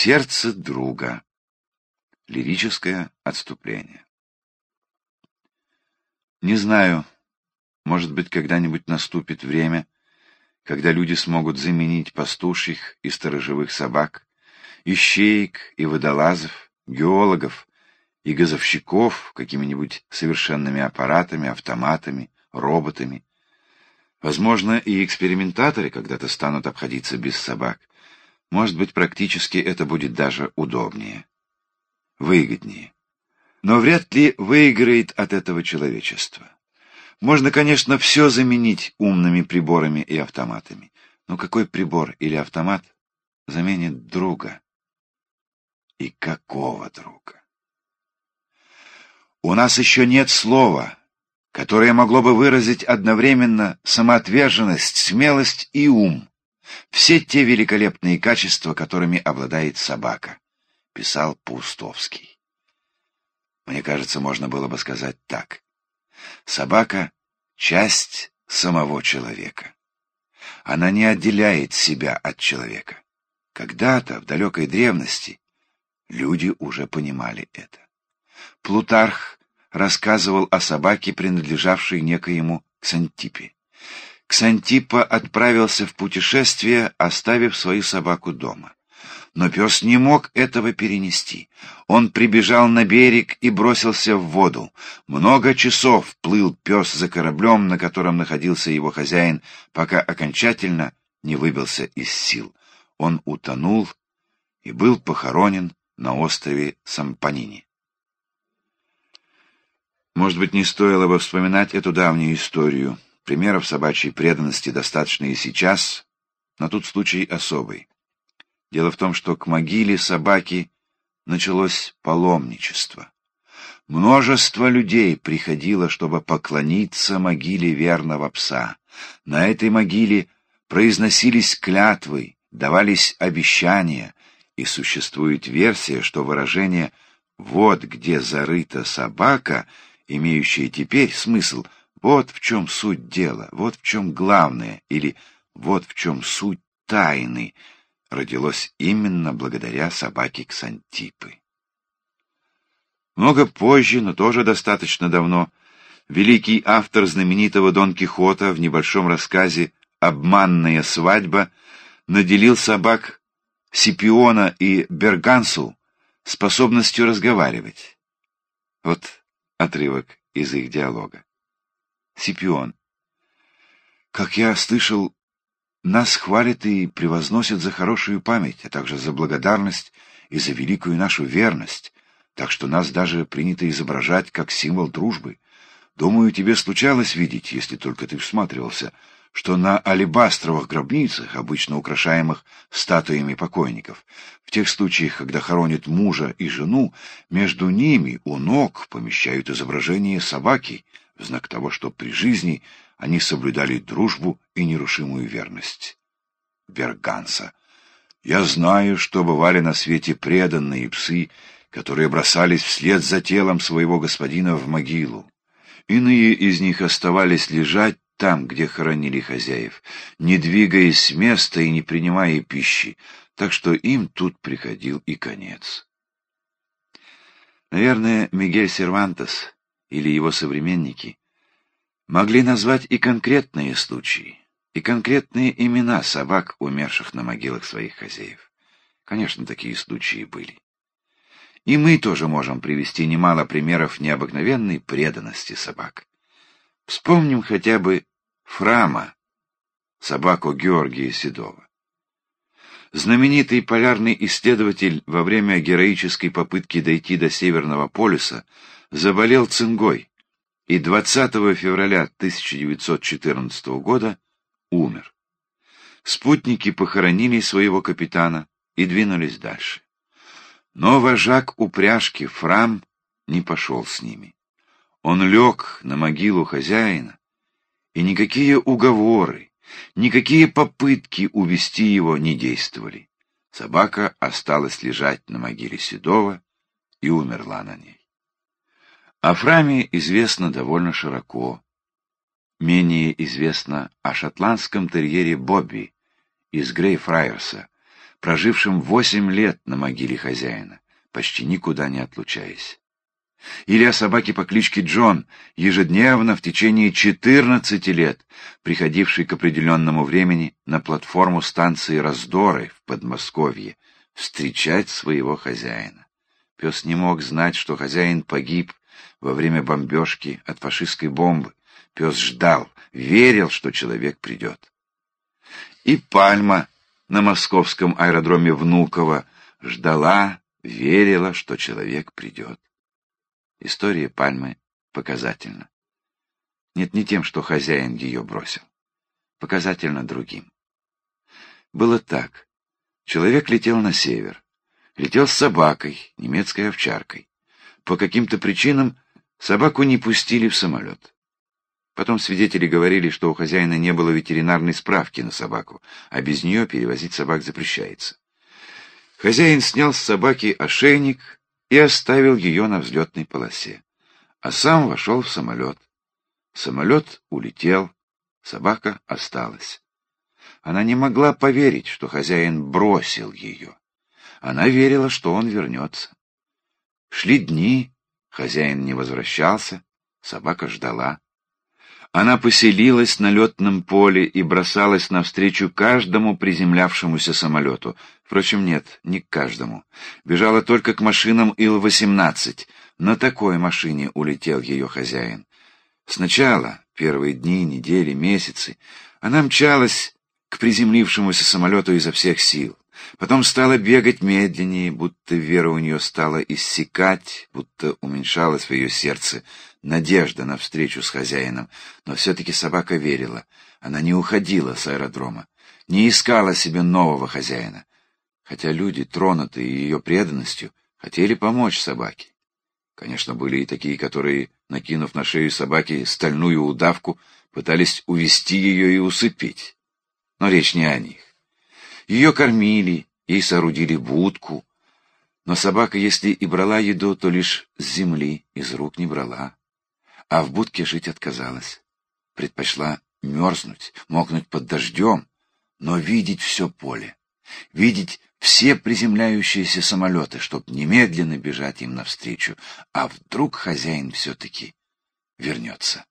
Сердце друга. Лирическое отступление. Не знаю, может быть, когда-нибудь наступит время, когда люди смогут заменить пастушьих и сторожевых собак, ищеек и водолазов, геологов и газовщиков какими-нибудь совершенными аппаратами, автоматами, роботами. Возможно, и экспериментаторы когда-то станут обходиться без собак. Может быть, практически это будет даже удобнее, выгоднее. Но вряд ли выиграет от этого человечество. Можно, конечно, все заменить умными приборами и автоматами. Но какой прибор или автомат заменит друга? И какого друга? У нас еще нет слова, которое могло бы выразить одновременно самоотверженность, смелость и ум. Все те великолепные качества, которыми обладает собака, писал Пустовский. Мне кажется, можно было бы сказать так. Собака — часть самого человека. Она не отделяет себя от человека. Когда-то, в далекой древности, люди уже понимали это. Плутарх рассказывал о собаке, принадлежавшей некоему Ксантипе. Ксантипа отправился в путешествие, оставив свою собаку дома. Но пес не мог этого перенести. Он прибежал на берег и бросился в воду. Много часов плыл пес за кораблем, на котором находился его хозяин, пока окончательно не выбился из сил. Он утонул и был похоронен на острове Сампанини. Может быть, не стоило бы вспоминать эту давнюю историю. Примеров собачьей преданности достаточно и сейчас, но тут случай особый. Дело в том, что к могиле собаки началось паломничество. Множество людей приходило, чтобы поклониться могиле верного пса. На этой могиле произносились клятвы, давались обещания, и существует версия, что выражение «вот где зарыта собака», имеющее теперь смысл «вот в чем суть дела», «вот в чем главное» или «вот в чем суть тайны», родилось именно благодаря собаке Ксантипы. Много позже, но тоже достаточно давно, великий автор знаменитого Дон Кихота в небольшом рассказе «Обманная свадьба» наделил собак Сипиона и Бергансу способностью разговаривать. Вот отрывок из их диалога. Сипион. Как я слышал, нас хвалят и превозносят за хорошую память, а также за благодарность и за великую нашу верность, так что нас даже принято изображать как символ дружбы. Думаю, тебе случалось видеть, если только ты всматривался, что на алебастровых гробницах, обычно украшаемых статуями покойников, в тех случаях, когда хоронят мужа и жену, между ними у ног помещают изображение собаки, в знак того, что при жизни они соблюдали дружбу и нерушимую верность. Берганса. Я знаю, что бывали на свете преданные псы, которые бросались вслед за телом своего господина в могилу. Иные из них оставались лежать там, где хоронили хозяев, не двигаясь с места и не принимая пищи, так что им тут приходил и конец. Наверное, Мигель Сервантес или его современники могли назвать и конкретные случаи, и конкретные имена собак, умерших на могилах своих хозяев. Конечно, такие случаи были. И мы тоже можем привести немало примеров необыкновенной преданности собак. Вспомним хотя бы Фрама, собаку Георгия Седова. Знаменитый полярный исследователь во время героической попытки дойти до Северного полюса заболел цингой, и 20 февраля 1914 года умер. Спутники похоронили своего капитана и двинулись дальше. Но вожак упряжки Фрам не пошел с ними. Он лег на могилу хозяина, и никакие уговоры, никакие попытки увести его не действовали. Собака осталась лежать на могиле Седова и умерла на ней. О Фраме известно довольно широко. Менее известно о шотландском терьере Бобби из Грейфрайерса, прожившим восемь лет на могиле хозяина, почти никуда не отлучаясь. Или о собаке по кличке Джон, ежедневно в течение 14 лет, приходившей к определенному времени на платформу станции Раздоры в Подмосковье, встречать своего хозяина. Пес не мог знать, что хозяин погиб во время бомбежки от фашистской бомбы. Пес ждал, верил, что человек придет. И Пальма на московском аэродроме Внуково ждала, верила, что человек придет. История Пальмы показательна. Нет, не тем, что хозяин ее бросил. Показательно другим. Было так. Человек летел на север. Летел с собакой, немецкой овчаркой. По каким-то причинам собаку не пустили в самолет. Потом свидетели говорили, что у хозяина не было ветеринарной справки на собаку, а без нее перевозить собак запрещается. Хозяин снял с собаки ошейник и оставил ее на взлетной полосе, а сам вошел в самолет. Самолет улетел, собака осталась. Она не могла поверить, что хозяин бросил ее. Она верила, что он вернется. Шли дни, хозяин не возвращался, собака ждала. Она поселилась на летном поле и бросалась навстречу каждому приземлявшемуся самолету. Впрочем, нет, не к каждому. Бежала только к машинам Ил-18. На такой машине улетел ее хозяин. Сначала, первые дни, недели, месяцы, она мчалась к приземлившемуся самолету изо всех сил. Потом стала бегать медленнее, будто вера у нее стала иссякать, будто уменьшалось в ее сердце надежда на встречу с хозяином. Но все-таки собака верила. Она не уходила с аэродрома, не искала себе нового хозяина. Хотя люди, тронутые ее преданностью, хотели помочь собаке. Конечно, были и такие, которые, накинув на шею собаки стальную удавку, пытались увести ее и усыпить. Но речь не о них. Ее кормили, ей соорудили будку. Но собака, если и брала еду, то лишь с земли, из рук не брала. А в будке жить отказалась. Предпочла мерзнуть, мокнуть под дождем, но видеть все поле. Видеть все приземляющиеся самолеты, чтоб немедленно бежать им навстречу, а вдруг хозяин все-таки вернется.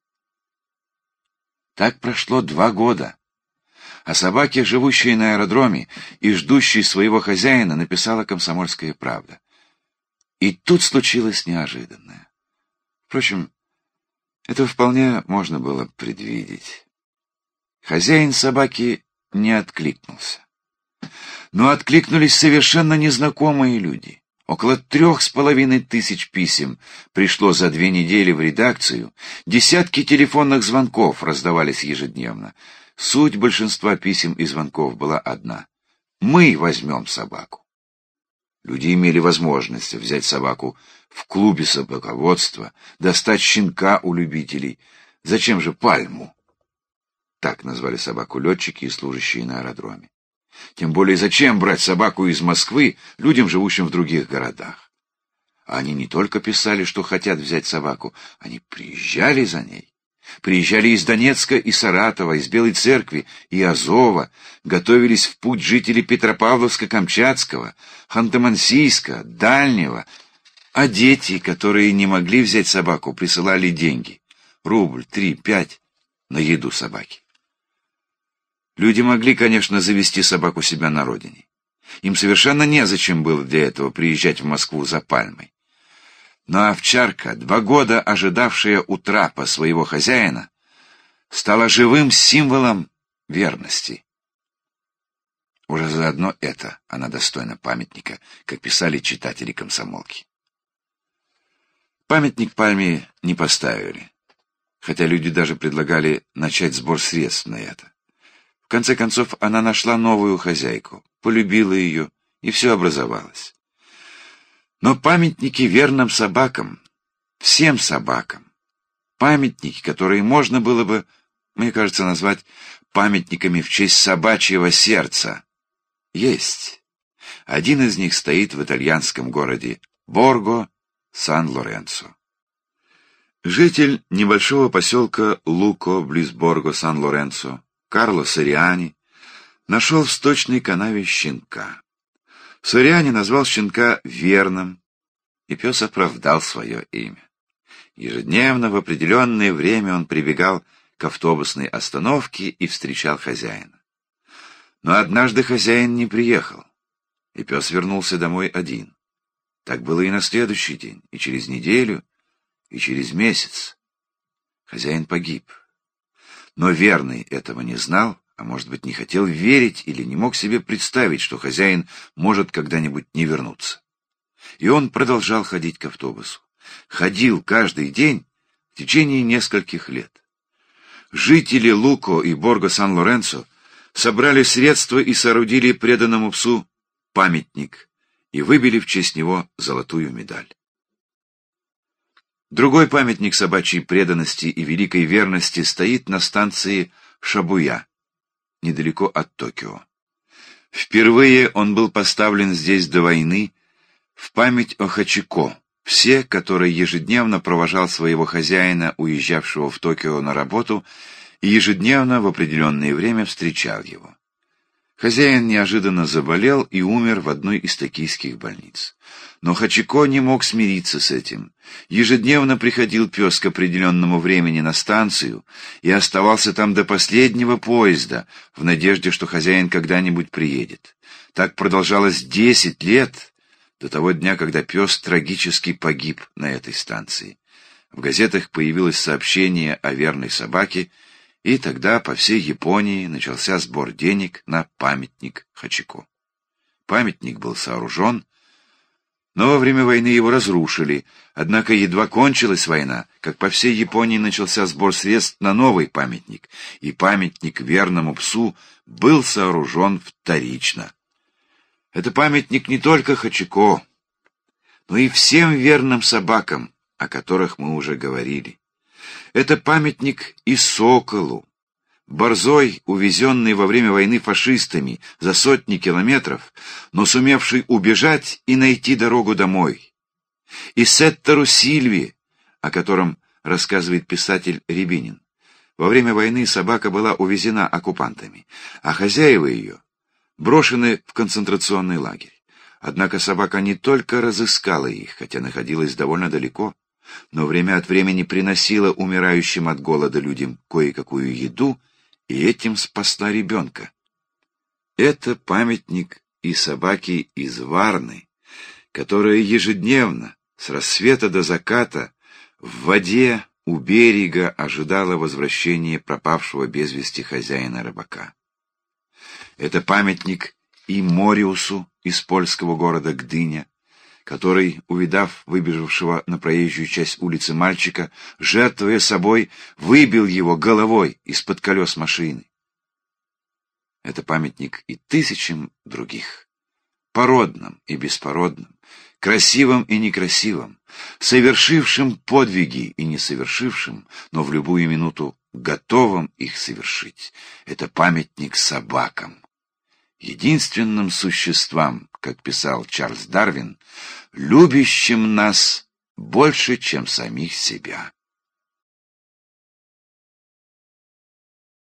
Так прошло два года, о собаке, живущей на аэродроме и ждущей своего хозяина, написала «Комсомольская правда». И тут случилось неожиданное. Впрочем, это вполне можно было предвидеть. Хозяин собаки не откликнулся. Но откликнулись совершенно незнакомые люди. Около трех с половиной тысяч писем пришло за две недели в редакцию, десятки телефонных звонков раздавались ежедневно. Суть большинства писем и звонков была одна. Мы возьмем собаку. Люди имели возможность взять собаку в клубе собаководства, достать щенка у любителей. Зачем же пальму? Так назвали собаку летчики и служащие на аэродроме. Тем более, зачем брать собаку из Москвы людям, живущим в других городах? Они не только писали, что хотят взять собаку, они приезжали за ней. Приезжали из Донецка и Саратова, из Белой Церкви и Азова, готовились в путь жители Петропавловска-Камчатского, Ханты-Мансийска, Дальнего, а дети, которые не могли взять собаку, присылали деньги. Рубль, три, пять на еду собаки. Люди могли, конечно, завести собаку себя на родине. Им совершенно незачем было для этого приезжать в Москву за пальмой. Но овчарка, два года ожидавшая у трапа своего хозяина, стала живым символом верности. Уже заодно это она достойна памятника, как писали читатели комсомолки. Памятник Пальме не поставили, хотя люди даже предлагали начать сбор средств на это. В конце концов, она нашла новую хозяйку, полюбила ее, и все образовалось. Но памятники верным собакам, всем собакам, памятники, которые можно было бы, мне кажется, назвать памятниками в честь собачьего сердца, есть. Один из них стоит в итальянском городе Борго Сан-Лоренцо. Житель небольшого поселка Луко близ Борго Сан-Лоренцо, Карло Сориани, нашел в сточной канаве щенка. Суряне назвал щенка верным, и пес оправдал свое имя. Ежедневно в определенное время он прибегал к автобусной остановке и встречал хозяина. Но однажды хозяин не приехал, и пес вернулся домой один. Так было и на следующий день, и через неделю, и через месяц. Хозяин погиб. Но верный этого не знал, а может быть, не хотел верить или не мог себе представить, что хозяин может когда-нибудь не вернуться. И он продолжал ходить к автобусу. Ходил каждый день в течение нескольких лет. Жители Луко и Борго-Сан-Лоренцо собрали средства и соорудили преданному псу памятник и выбили в честь него золотую медаль. Другой памятник собачьей преданности и великой верности стоит на станции Шабуя, недалеко от Токио. Впервые он был поставлен здесь до войны в память о Хачико, все, который ежедневно провожал своего хозяина, уезжавшего в Токио на работу, и ежедневно в определенное время встречал его. Хозяин неожиданно заболел и умер в одной из токийских больниц. Но Хачико не мог смириться с этим. Ежедневно приходил пес к определенному времени на станцию и оставался там до последнего поезда, в надежде, что хозяин когда-нибудь приедет. Так продолжалось десять лет, до того дня, когда пес трагически погиб на этой станции. В газетах появилось сообщение о верной собаке, и тогда по всей Японии начался сбор денег на памятник Хачико. Памятник был сооружен, но во время войны его разрушили, однако едва кончилась война, как по всей Японии начался сбор средств на новый памятник, и памятник верному псу был сооружен вторично. Это памятник не только Хачико, но и всем верным собакам, о которых мы уже говорили. Это памятник и соколу. Борзой, увезенный во время войны фашистами за сотни километров, но сумевший убежать и найти дорогу домой. И Сеттеру Сильви, о котором рассказывает писатель Рябинин. Во время войны собака была увезена оккупантами, а хозяева ее брошены в концентрационный лагерь. Однако собака не только разыскала их, хотя находилась довольно далеко, но время от времени приносила умирающим от голода людям кое-какую еду и этим спасла ребенка. Это памятник и собаки из Варны, которая ежедневно, с рассвета до заката, в воде у берега ожидала возвращения пропавшего без вести хозяина рыбака. Это памятник и Мориусу из польского города Гдыня, который, увидав выбежавшего на проезжую часть улицы мальчика, жертвуя собой, выбил его головой из-под колес машины. Это памятник и тысячам других, породным и беспородным, красивым и некрасивым, совершившим подвиги и не совершившим, но в любую минуту готовым их совершить. Это памятник собакам, единственным существам, как писал Чарльз Дарвин, любящим нас больше, чем самих себя.